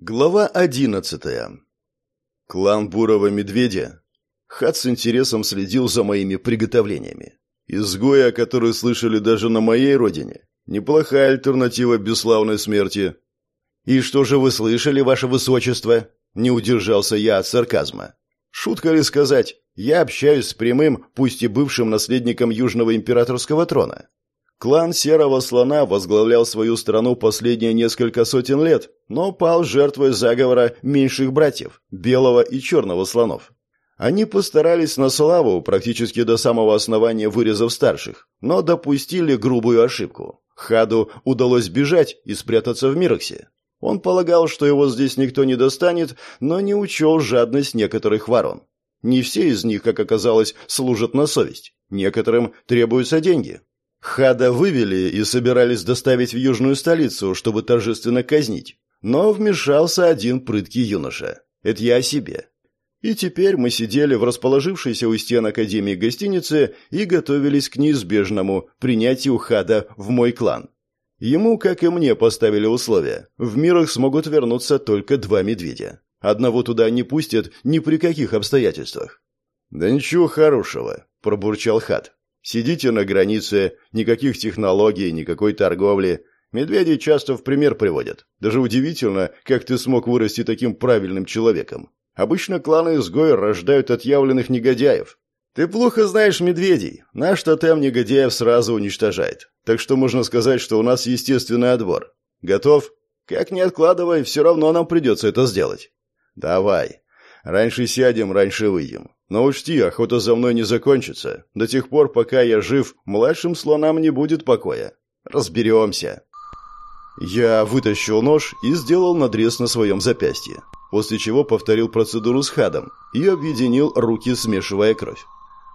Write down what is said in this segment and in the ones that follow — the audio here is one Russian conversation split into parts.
Глава одиннадцатая. Клан Бурого Медведя. Хат с интересом следил за моими приготовлениями. Изгоя, которые слышали даже на моей родине. Неплохая альтернатива бесславной смерти. «И что же вы слышали, ваше высочество?» Не удержался я от сарказма. Шутка ли сказать, я общаюсь с прямым, пусть и бывшим наследником Южного императорского трона. Клан Серого Слона возглавлял свою страну последние несколько сотен лет, но пал жертвой заговора меньших братьев, Белого и Черного Слонов. Они постарались на славу, практически до самого основания вырезав старших, но допустили грубую ошибку. Хаду удалось бежать и спрятаться в Мироксе. Он полагал, что его здесь никто не достанет, но не учел жадность некоторых ворон. Не все из них, как оказалось, служат на совесть. Некоторым требуются деньги. Хада вывели и собирались доставить в южную столицу, чтобы торжественно казнить. Но вмешался один прыткий юноша. Это я о себе. И теперь мы сидели в расположившейся у стен Академии гостинице и готовились к неизбежному принятию Хада в мой клан. Ему, как и мне, поставили условия. В мирах смогут вернуться только два медведя. Одного туда не пустят ни при каких обстоятельствах. «Да ничего хорошего», – пробурчал Хад. Сидите на границе, никаких технологий, никакой торговли. Медведи часто в пример приводят. Даже удивительно, как ты смог вырасти таким правильным человеком. Обычно кланы изгоя рождают отъявленных негодяев. Ты плохо знаешь медведей. Наш тотем негодяев сразу уничтожает. Так что можно сказать, что у нас естественный отбор. Готов? Как не откладывай, все равно нам придется это сделать. Давай. Раньше сядем, раньше выйдем. Но учти, охота за мной не закончится. До тех пор, пока я жив, младшим слонам не будет покоя. Разберемся. Я вытащил нож и сделал надрез на своем запястье, после чего повторил процедуру с хадом и объединил руки, смешивая кровь.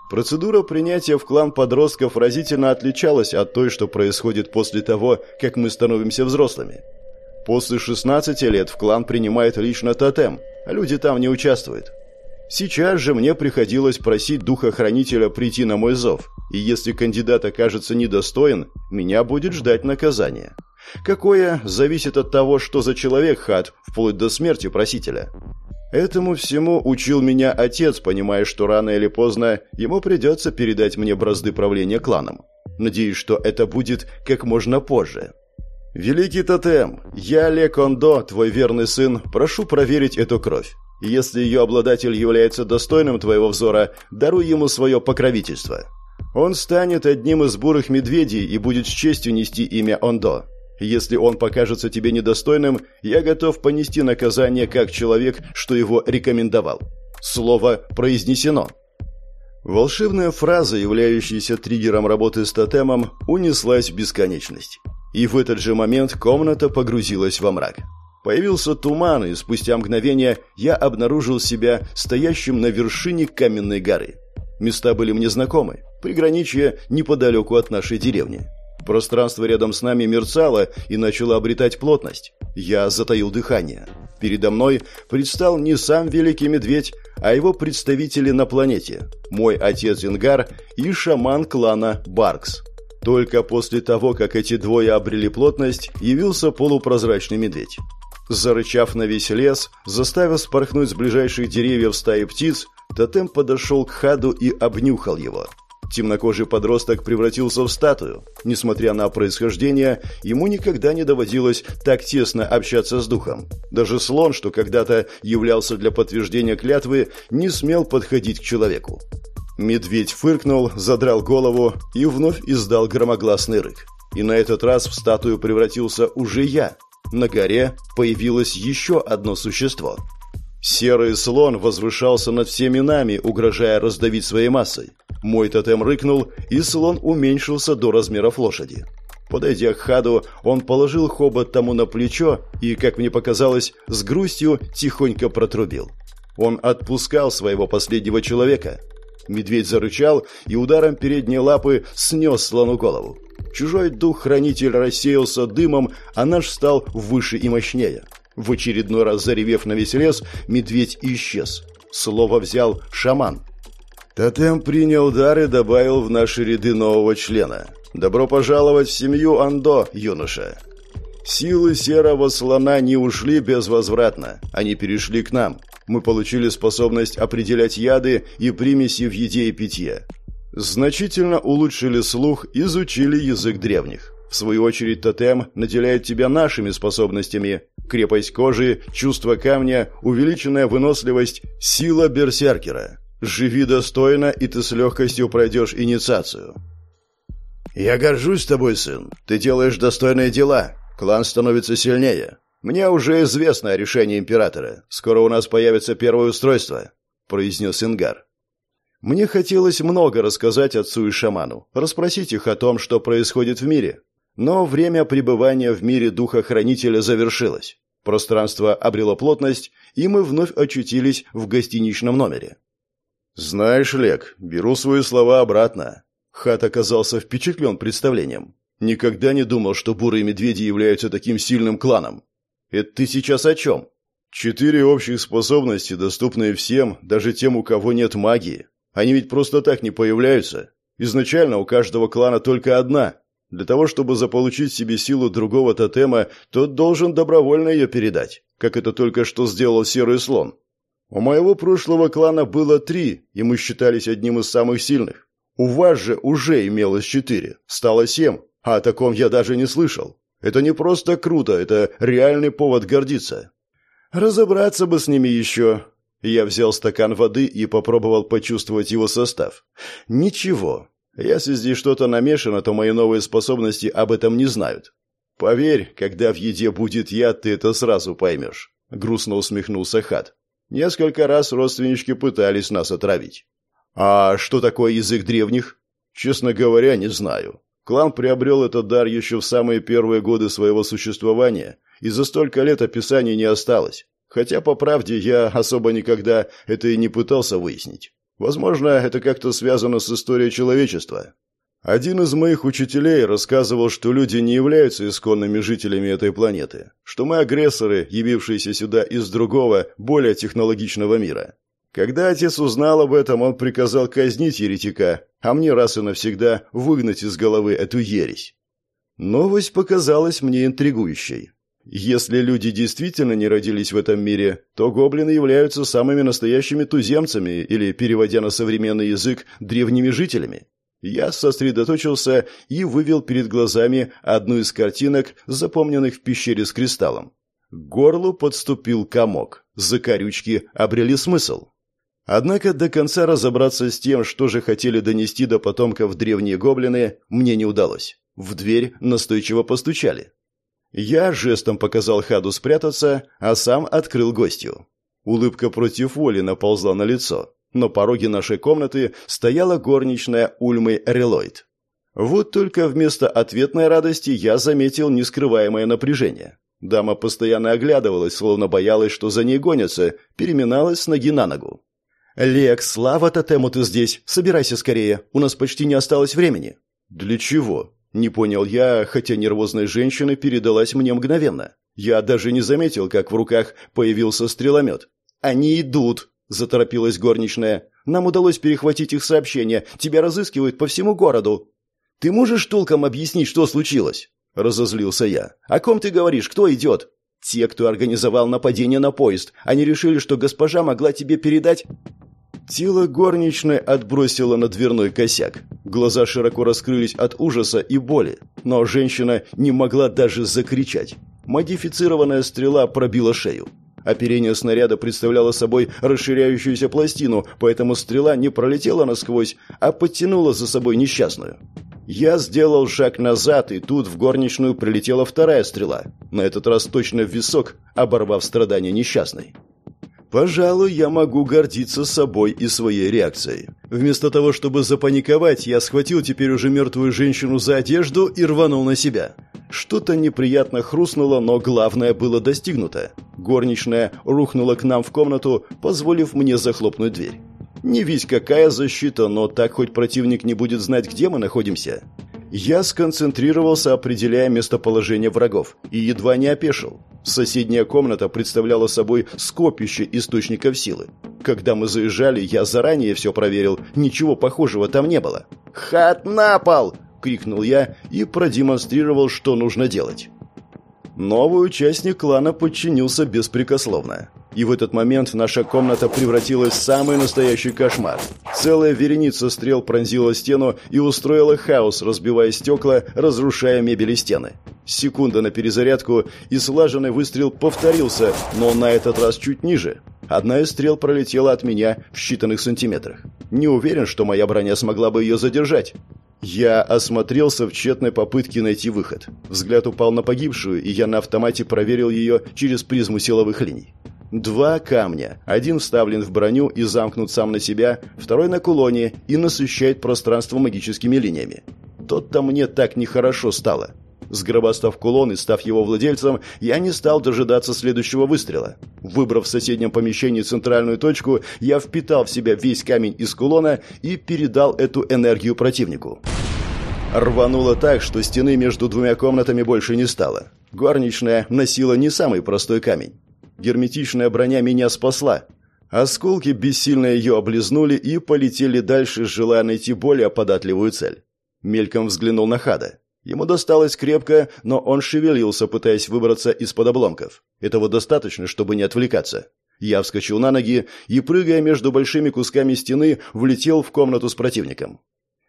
Процедура принятия в клан подростков разительно отличалась от той, что происходит после того, как мы становимся взрослыми. После 16 лет в клан принимает лично тотем, люди там не участвуют. Сейчас же мне приходилось просить духа-хранителя прийти на мой зов, и если кандидат окажется недостоин, меня будет ждать наказание. Какое, зависит от того, что за человек хат, вплоть до смерти просителя. Этому всему учил меня отец, понимая, что рано или поздно ему придется передать мне бразды правления кланом. Надеюсь, что это будет как можно позже. «Великий тотем, я, Ле Кондо, твой верный сын, прошу проверить эту кровь. Если ее обладатель является достойным твоего взора, даруй ему свое покровительство. Он станет одним из бурых медведей и будет с честью нести имя Ондо. Если он покажется тебе недостойным, я готов понести наказание как человек, что его рекомендовал. Слово произнесено. Волшебная фраза, являющаяся триггером работы с тотемом, унеслась в бесконечность. И в этот же момент комната погрузилась во мрак. Появился туман, и спустя мгновение я обнаружил себя стоящим на вершине каменной горы. Места были мне знакомы, приграничье неподалеку от нашей деревни. Пространство рядом с нами мерцало и начало обретать плотность. Я затаил дыхание. Передо мной предстал не сам Великий Медведь, а его представители на планете. Мой отец Ингар и шаман клана Баркс. Только после того, как эти двое обрели плотность, явился полупрозрачный медведь. Зарычав на весь лес, заставив спорхнуть с ближайших деревьев стаи птиц, тотем подошел к Хаду и обнюхал его. Темнокожий подросток превратился в статую. Несмотря на происхождение, ему никогда не доводилось так тесно общаться с духом. Даже слон, что когда-то являлся для подтверждения клятвы, не смел подходить к человеку. Медведь фыркнул, задрал голову и вновь издал громогласный рык. И на этот раз в статую превратился уже я, на горе появилось еще одно существо. Серый слон возвышался над всеми нами, угрожая раздавить своей массой. Мой тотем рыкнул, и слон уменьшился до размеров лошади. Подойдя к Хаду, он положил хобот тому на плечо и, как мне показалось, с грустью тихонько протрубил. Он отпускал своего последнего человека. Медведь зарычал и ударом передней лапы снес слону голову. Чужой дух-хранитель рассеялся дымом, а наш стал выше и мощнее. В очередной раз заревев на весь лес, медведь исчез. Слово взял шаман. Тотем принял дар и добавил в наши ряды нового члена. «Добро пожаловать в семью Андо, юноша!» Силы серого слона не ушли безвозвратно, они перешли к нам. Мы получили способность определять яды и примеси в еде и питье. Значительно улучшили слух, изучили язык древних. В свою очередь тотем наделяет тебя нашими способностями. Крепость кожи, чувство камня, увеличенная выносливость, сила берсеркера. Живи достойно, и ты с легкостью пройдешь инициацию. «Я горжусь тобой, сын. Ты делаешь достойные дела. Клан становится сильнее. Мне уже известно о решении императора. Скоро у нас появится первое устройство», — произнес Ингар. Мне хотелось много рассказать отцу и шаману, расспросить их о том, что происходит в мире. Но время пребывания в мире духа-хранителя завершилось. Пространство обрело плотность, и мы вновь очутились в гостиничном номере. «Знаешь, Лек, беру свои слова обратно». Хат оказался впечатлен представлением. Никогда не думал, что бурые медведи являются таким сильным кланом. Это ты сейчас о чем? Четыре общих способности, доступные всем, даже тем, у кого нет магии. Они ведь просто так не появляются. Изначально у каждого клана только одна. Для того, чтобы заполучить себе силу другого тотема, тот должен добровольно ее передать, как это только что сделал Серый Слон. У моего прошлого клана было три, и мы считались одним из самых сильных. У вас же уже имелось четыре, стало семь, а о таком я даже не слышал. Это не просто круто, это реальный повод гордиться. Разобраться бы с ними еще. Я взял стакан воды и попробовал почувствовать его состав. Ничего. Если здесь что-то намешано, то мои новые способности об этом не знают. Поверь, когда в еде будет яд, ты это сразу поймешь. Грустно усмехнулся Хат. Несколько раз родственнички пытались нас отравить. А что такое язык древних? Честно говоря, не знаю. Клан приобрел этот дар еще в самые первые годы своего существования, и за столько лет описаний не осталось. Хотя, по правде, я особо никогда это и не пытался выяснить. Возможно, это как-то связано с историей человечества. Один из моих учителей рассказывал, что люди не являются исконными жителями этой планеты, что мы агрессоры, явившиеся сюда из другого, более технологичного мира. Когда отец узнал об этом, он приказал казнить еретика, а мне раз и навсегда выгнать из головы эту ересь. Новость показалась мне интригующей. Если люди действительно не родились в этом мире, то гоблины являются самыми настоящими туземцами или, переводя на современный язык, древними жителями. Я сосредоточился и вывел перед глазами одну из картинок, запомненных в пещере с кристаллом. К горлу подступил комок. Закорючки обрели смысл. Однако до конца разобраться с тем, что же хотели донести до потомков древние гоблины, мне не удалось. В дверь настойчиво постучали. Я жестом показал Хаду спрятаться, а сам открыл гостью. Улыбка против воли наползла на лицо. На пороге нашей комнаты стояла горничная Ульмы Релойд. Вот только вместо ответной радости я заметил нескрываемое напряжение. Дама постоянно оглядывалась, словно боялась, что за ней гонятся, переминалась с ноги на ногу. «Лекс, слава тотему ты здесь. Собирайся скорее. У нас почти не осталось времени». «Для чего?» Не понял я, хотя нервозная женщина передалась мне мгновенно. Я даже не заметил, как в руках появился стреломет. «Они идут!» – заторопилась горничная. «Нам удалось перехватить их сообщение. Тебя разыскивают по всему городу». «Ты можешь толком объяснить, что случилось?» – разозлился я. «О ком ты говоришь? Кто идет?» «Те, кто организовал нападение на поезд. Они решили, что госпожа могла тебе передать...» Тело горничной отбросило на дверной косяк. Глаза широко раскрылись от ужаса и боли, но женщина не могла даже закричать. Модифицированная стрела пробила шею. Оперение снаряда представляло собой расширяющуюся пластину, поэтому стрела не пролетела насквозь, а подтянула за собой несчастную. Я сделал шаг назад, и тут в горничную прилетела вторая стрела, на этот раз точно в висок, оборвав страдания несчастной. Пожалуй, я могу гордиться собой и своей реакцией. Вместо того, чтобы запаниковать, я схватил теперь уже мертвую женщину за одежду и рванул на себя. Что-то неприятно хрустнуло, но главное было достигнуто. Горничная рухнула к нам в комнату, позволив мне захлопнуть дверь. Не весь какая защита, но так хоть противник не будет знать, где мы находимся. Я сконцентрировался, определяя местоположение врагов, и едва не опешил. Соседняя комната представляла собой скопище источников силы. Когда мы заезжали, я заранее все проверил, ничего похожего там не было. «Хат на пол!» — крикнул я и продемонстрировал, что нужно делать. Новый участник клана подчинился беспрекословно. И в этот момент наша комната превратилась в самый настоящий кошмар. Целая вереница стрел пронзила стену и устроила хаос, разбивая стекла, разрушая мебель и стены. Секунда на перезарядку, и слаженный выстрел повторился, но на этот раз чуть ниже. Одна из стрел пролетела от меня в считанных сантиметрах. Не уверен, что моя броня смогла бы ее задержать. Я осмотрелся в тщетной попытке найти выход. Взгляд упал на погибшую, и я на автомате проверил ее через призму силовых линий. Два камня. Один вставлен в броню и замкнут сам на себя, второй на кулоне и насыщает пространство магическими линиями. Тот-то мне так нехорошо стало. Сгробастав кулон и став его владельцем, я не стал дожидаться следующего выстрела. Выбрав в соседнем помещении центральную точку, я впитал в себя весь камень из кулона и передал эту энергию противнику. Рвануло так, что стены между двумя комнатами больше не стало. Горничная носила не самый простой камень. Герметичная броня меня спасла. Осколки бессильно ее облизнули и полетели дальше, желая найти более податливую цель. Мельком взглянул на Хада. Ему досталось крепко, но он шевелился, пытаясь выбраться из-под обломков. Этого достаточно, чтобы не отвлекаться. Я вскочил на ноги и, прыгая между большими кусками стены, влетел в комнату с противником.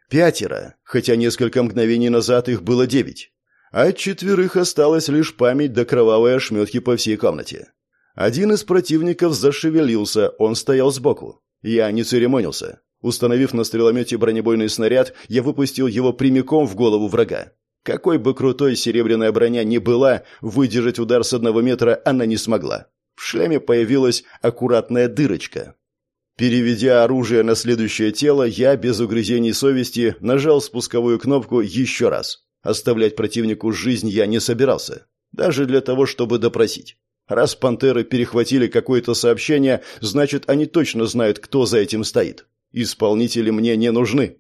Пятеро, хотя несколько мгновений назад их было девять. От четверых осталась лишь память до кровавой ошметки по всей комнате. Один из противников зашевелился, он стоял сбоку. Я не церемонился. Установив на стреломете бронебойный снаряд, я выпустил его прямиком в голову врага. Какой бы крутой серебряная броня ни была, выдержать удар с одного метра она не смогла. В шлеме появилась аккуратная дырочка. Переведя оружие на следующее тело, я без угрызений совести нажал спусковую кнопку еще раз. Оставлять противнику жизнь я не собирался. Даже для того, чтобы допросить. Раз пантеры перехватили какое-то сообщение, значит, они точно знают, кто за этим стоит. Исполнители мне не нужны.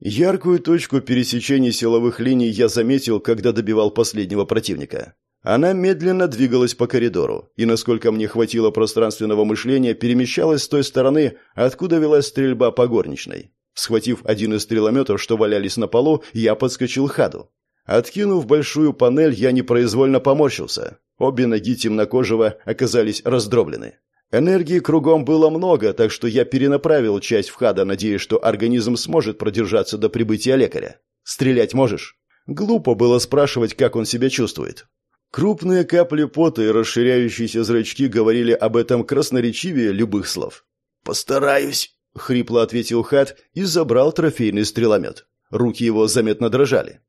Яркую точку пересечения силовых линий я заметил, когда добивал последнего противника. Она медленно двигалась по коридору, и, насколько мне хватило пространственного мышления, перемещалась с той стороны, откуда велась стрельба по горничной. Схватив один из стрелометов, что валялись на полу, я подскочил к хаду. Откинув большую панель, я непроизвольно поморщился. Обе ноги темнокожего оказались раздроблены. Энергии кругом было много, так что я перенаправил часть вхада, надеясь, что организм сможет продержаться до прибытия лекаря. «Стрелять можешь?» Глупо было спрашивать, как он себя чувствует. Крупные капли пота и расширяющиеся зрачки говорили об этом красноречивее любых слов. «Постараюсь», — хрипло ответил Хат и забрал трофейный стреломет. Руки его заметно дрожали.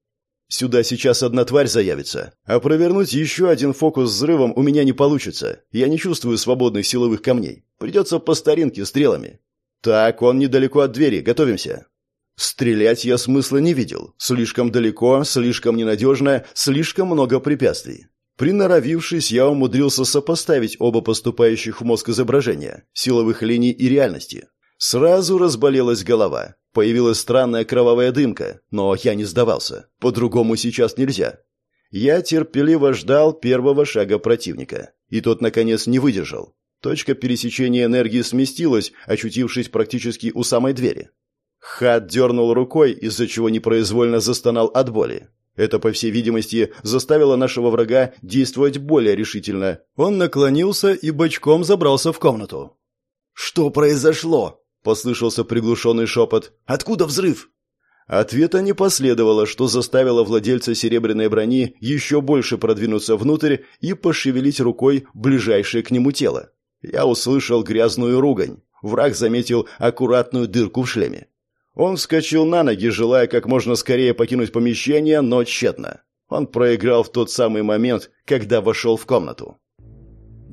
Сюда сейчас одна тварь заявится, а провернуть еще один фокус взрывом у меня не получится. Я не чувствую свободных силовых камней. Придется по старинке стрелами. Так, он недалеко от двери. Готовимся. Стрелять я смысла не видел. Слишком далеко, слишком ненадежно, слишком много препятствий. Приноровившись, я умудрился сопоставить оба поступающих в мозг изображения, силовых линий и реальности. Сразу разболелась голова. Появилась странная кровавая дымка, но я не сдавался. По-другому сейчас нельзя. Я терпеливо ждал первого шага противника. И тот, наконец, не выдержал. Точка пересечения энергии сместилась, очутившись практически у самой двери. Хат дернул рукой, из-за чего непроизвольно застонал от боли. Это, по всей видимости, заставило нашего врага действовать более решительно. Он наклонился и бочком забрался в комнату. «Что произошло?» Послышался приглушенный шепот. «Откуда взрыв?» Ответа не последовало, что заставило владельца серебряной брони еще больше продвинуться внутрь и пошевелить рукой ближайшее к нему тело. Я услышал грязную ругань. Враг заметил аккуратную дырку в шлеме. Он вскочил на ноги, желая как можно скорее покинуть помещение, но тщетно. Он проиграл в тот самый момент, когда вошел в комнату.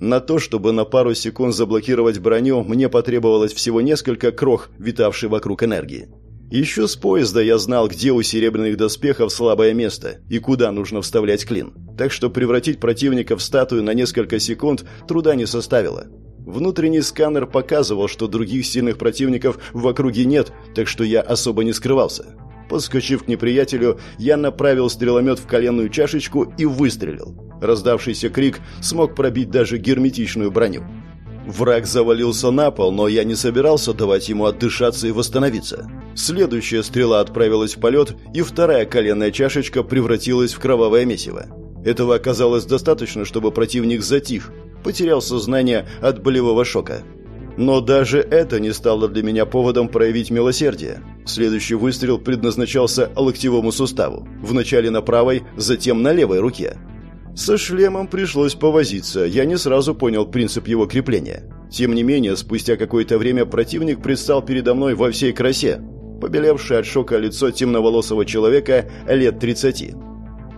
На то, чтобы на пару секунд заблокировать броню, мне потребовалось всего несколько крох, витавшей вокруг энергии. Еще с поезда я знал, где у серебряных доспехов слабое место и куда нужно вставлять клин. Так что превратить противника в статую на несколько секунд труда не составило. Внутренний сканер показывал, что других сильных противников в округе нет, так что я особо не скрывался. Подскочив к неприятелю, я направил стреломет в коленную чашечку и выстрелил. Раздавшийся крик смог пробить даже герметичную броню. Враг завалился на пол, но я не собирался давать ему отдышаться и восстановиться. Следующая стрела отправилась в полет, и вторая коленная чашечка превратилась в кровавое месиво. Этого оказалось достаточно, чтобы противник затих, потерял сознание от болевого шока. Но даже это не стало для меня поводом проявить милосердие. Следующий выстрел предназначался локтевому суставу. Вначале на правой, затем на левой руке. Со шлемом пришлось повозиться, я не сразу понял принцип его крепления. Тем не менее, спустя какое-то время противник предстал передо мной во всей красе. Побелевшее от шока лицо темноволосого человека лет 30.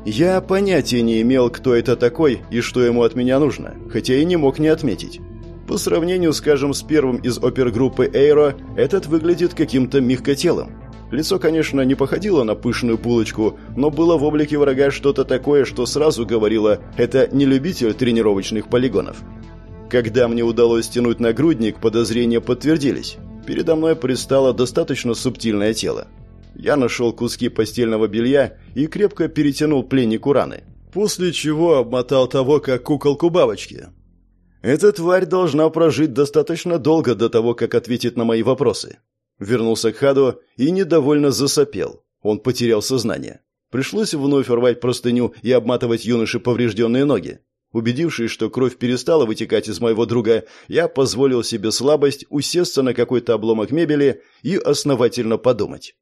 Я понятия не имел, кто это такой и что ему от меня нужно, хотя и не мог не отметить. По сравнению, скажем, с первым из опергруппы Эйро, этот выглядит каким-то мягкотелым. Лицо, конечно, не походило на пышную булочку, но было в облике врага что-то такое, что сразу говорило «это не любитель тренировочных полигонов». Когда мне удалось стянуть нагрудник, подозрения подтвердились. Передо мной предстало достаточно субтильное тело. Я нашел куски постельного белья и крепко перетянул пленнику раны. После чего обмотал того, как куколку бабочки. Эта тварь должна прожить достаточно долго до того, как ответит на мои вопросы. Вернулся к Хаду и недовольно засопел. Он потерял сознание. Пришлось вновь рвать простыню и обматывать юноше поврежденные ноги. Убедившись, что кровь перестала вытекать из моего друга, я позволил себе слабость усесться на какой-то обломок мебели и основательно подумать.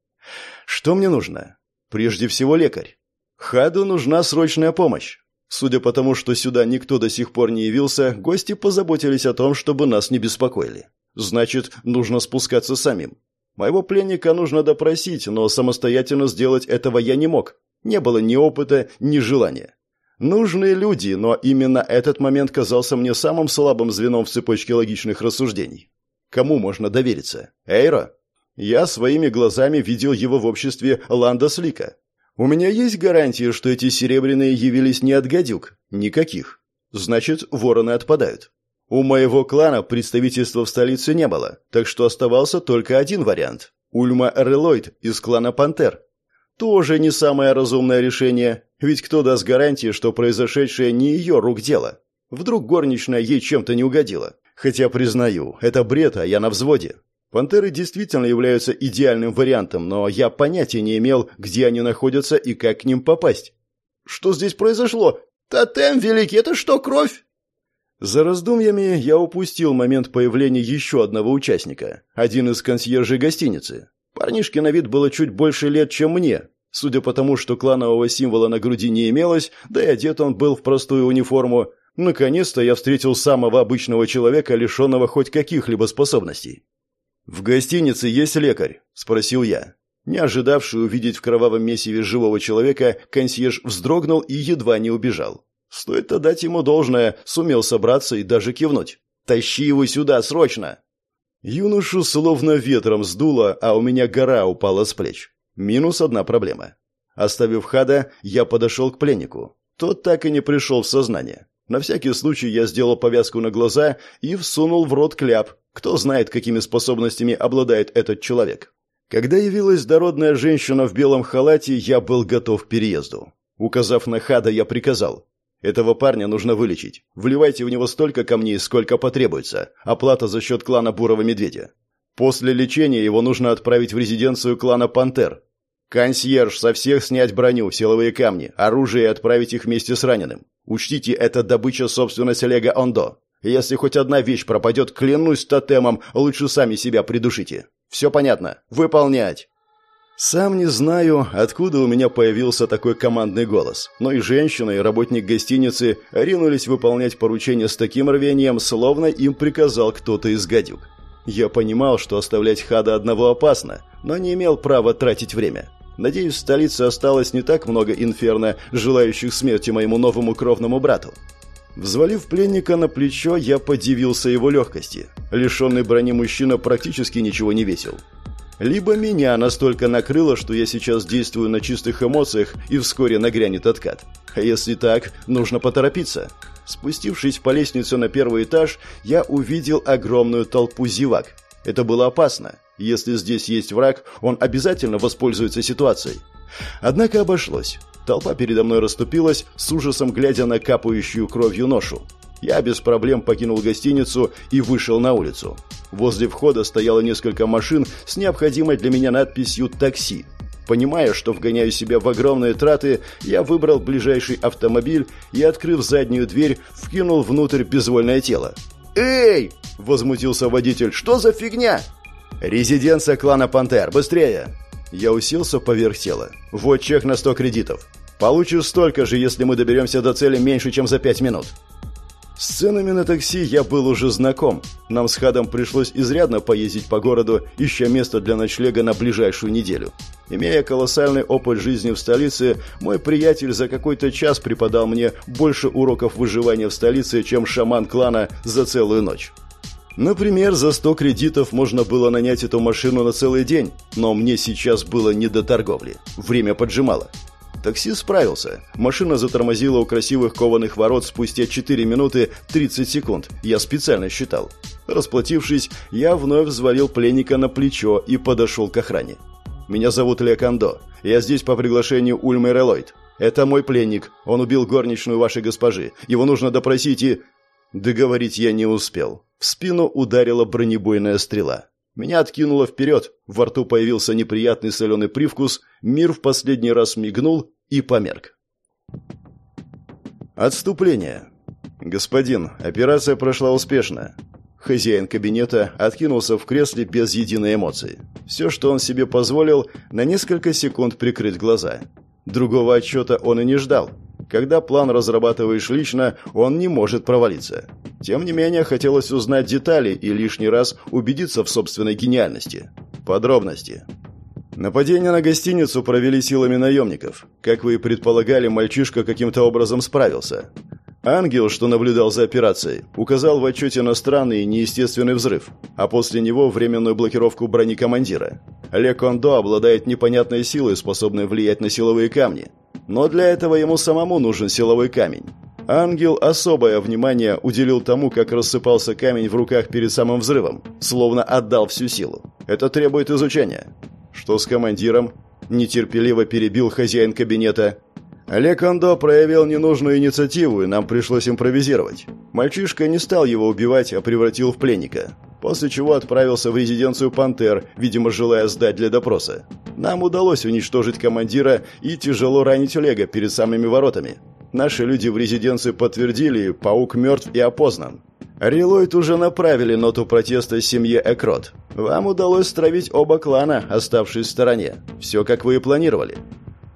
Что мне нужно? Прежде всего лекарь. Хаду нужна срочная помощь. Судя по тому, что сюда никто до сих пор не явился, гости позаботились о том, чтобы нас не беспокоили. Значит, нужно спускаться самим. Моего пленника нужно допросить, но самостоятельно сделать этого я не мог. Не было ни опыта, ни желания. Нужные люди, но именно этот момент казался мне самым слабым звеном в цепочке логичных рассуждений. Кому можно довериться? Эйро? Я своими глазами видел его в обществе Ланда Слика. У меня есть гарантия, что эти серебряные явились не от гадюк? Никаких. Значит, вороны отпадают. У моего клана представительства в столице не было, так что оставался только один вариант. Ульма Релойд из клана Пантер. Тоже не самое разумное решение, ведь кто даст гарантии, что произошедшее не ее рук дело? Вдруг горничная ей чем-то не угодила? Хотя, признаю, это бред, а я на взводе. Пантеры действительно являются идеальным вариантом, но я понятия не имел, где они находятся и как к ним попасть. Что здесь произошло? Тотем великий, это что, кровь? За раздумьями я упустил момент появления еще одного участника, один из консьержей гостиницы. Парнишке на вид было чуть больше лет, чем мне. Судя по тому, что кланового символа на груди не имелось, да и одет он был в простую униформу, наконец-то я встретил самого обычного человека, лишенного хоть каких-либо способностей. «В гостинице есть лекарь?» – спросил я. Не ожидавший увидеть в кровавом месиве живого человека, консьерж вздрогнул и едва не убежал. Стоит отдать ему должное, сумел собраться и даже кивнуть. «Тащи его сюда, срочно!» Юношу словно ветром сдуло, а у меня гора упала с плеч. Минус одна проблема. Оставив Хада, я подошел к пленнику. Тот так и не пришел в сознание. На всякий случай я сделал повязку на глаза и всунул в рот кляп. Кто знает, какими способностями обладает этот человек. Когда явилась дородная женщина в белом халате, я был готов к переезду. Указав на Хада, я приказал. Этого парня нужно вылечить. Вливайте в него столько камней, сколько потребуется. Оплата за счет клана Бурого Медведя. После лечения его нужно отправить в резиденцию клана Пантер. Консьерж, со всех снять броню, силовые камни, оружие и отправить их вместе с раненым. Учтите, это добыча собственности Лего Ондо. Если хоть одна вещь пропадет, клянусь тотемом, лучше сами себя придушите. Все понятно. Выполнять. Сам не знаю, откуда у меня появился такой командный голос, но и женщина, и работник гостиницы ринулись выполнять поручение с таким рвением, словно им приказал кто-то из гадюк. Я понимал, что оставлять Хада одного опасно, но не имел права тратить время. Надеюсь, в столице осталось не так много инферно, желающих смерти моему новому кровному брату. Взвалив пленника на плечо, я подивился его легкости. Лишенный брони мужчина практически ничего не весил. Либо меня настолько накрыло, что я сейчас действую на чистых эмоциях и вскоре нагрянет откат. А если так, нужно поторопиться. Спустившись по лестнице на первый этаж, я увидел огромную толпу зевак. Это было опасно. Если здесь есть враг, он обязательно воспользуется ситуацией. Однако обошлось. Толпа передо мной расступилась, с ужасом глядя на капающую кровью ношу. Я без проблем покинул гостиницу и вышел на улицу. Возле входа стояло несколько машин с необходимой для меня надписью «такси». Понимая, что вгоняю себя в огромные траты, я выбрал ближайший автомобиль и, открыв заднюю дверь, вкинул внутрь безвольное тело. «Эй!» – возмутился водитель. «Что за фигня?» «Резиденция клана Пантер! Быстрее!» Я уселся поверх тела. «Вот чек на сто кредитов. Получишь столько же, если мы доберемся до цели меньше, чем за пять минут». С ценами на такси я был уже знаком. Нам с Хадом пришлось изрядно поездить по городу, ища место для ночлега на ближайшую неделю. Имея колоссальный опыт жизни в столице, мой приятель за какой-то час преподал мне больше уроков выживания в столице, чем шаман клана за целую ночь. Например, за 100 кредитов можно было нанять эту машину на целый день, но мне сейчас было не до торговли. Время поджимало. Такси справился. Машина затормозила у красивых кованых ворот спустя 4 минуты 30 секунд. Я специально считал. Расплатившись, я вновь взвалил пленника на плечо и подошел к охране. «Меня зовут Лекандо. Я здесь по приглашению Ульмы Релойд. Это мой пленник. Он убил горничную вашей госпожи. Его нужно допросить и...» Договорить я не успел. В спину ударила бронебойная стрела. Меня откинуло вперед, во рту появился неприятный соленый привкус, мир в последний раз мигнул и померк. Отступление. Господин, операция прошла успешно. Хозяин кабинета откинулся в кресле без единой эмоции. Все, что он себе позволил, на несколько секунд прикрыть глаза. Другого отчета он и не ждал. Когда план разрабатываешь лично, он не может провалиться. Тем не менее, хотелось узнать детали и лишний раз убедиться в собственной гениальности. Подробности. Нападение на гостиницу провели силами наемников. Как вы и предполагали, мальчишка каким-то образом справился. Ангел, что наблюдал за операцией, указал в отчете на странный и неестественный взрыв, а после него временную блокировку брони командира. Ле Кондо обладает непонятной силой, способной влиять на силовые камни. Но для этого ему самому нужен силовой камень. Ангел особое внимание уделил тому, как рассыпался камень в руках перед самым взрывом, словно отдал всю силу. Это требует изучения. Что с командиром? Нетерпеливо перебил хозяин кабинета. Олег Андо проявил ненужную инициативу, и нам пришлось импровизировать. Мальчишка не стал его убивать, а превратил в пленника. После чего отправился в резиденцию «Пантер», видимо, желая сдать для допроса. Нам удалось уничтожить командира и тяжело ранить Олега перед самыми воротами. Наши люди в резиденции подтвердили, паук мертв и опознан. Релойд уже направили ноту протеста семье Экрот. Вам удалось стравить оба клана, оставшись в стороне. Все, как вы и планировали.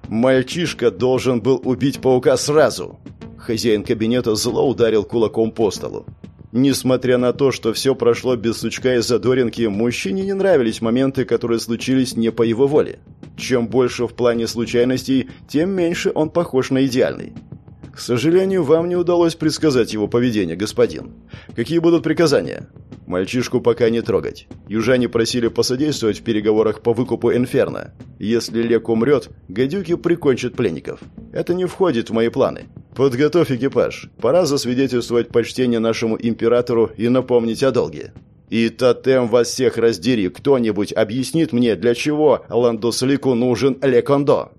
Мальчишка должен был убить паука сразу. Хозяин кабинета зло ударил кулаком по столу. Несмотря на то, что все прошло без сучка и задоринки, мужчине не нравились моменты, которые случились не по его воле. Чем больше в плане случайностей, тем меньше он похож на идеальный. К сожалению, вам не удалось предсказать его поведение, господин. Какие будут приказания? Мальчишку пока не трогать. Южане просили посодействовать в переговорах по выкупу Инферно. Если Лек умрет, гадюки прикончат пленников. Это не входит в мои планы. Подготовь экипаж. Пора засвидетельствовать почтение нашему императору и напомнить о долге. И тотем вас всех раздери, кто-нибудь объяснит мне, для чего Ландослику нужен Лекондо?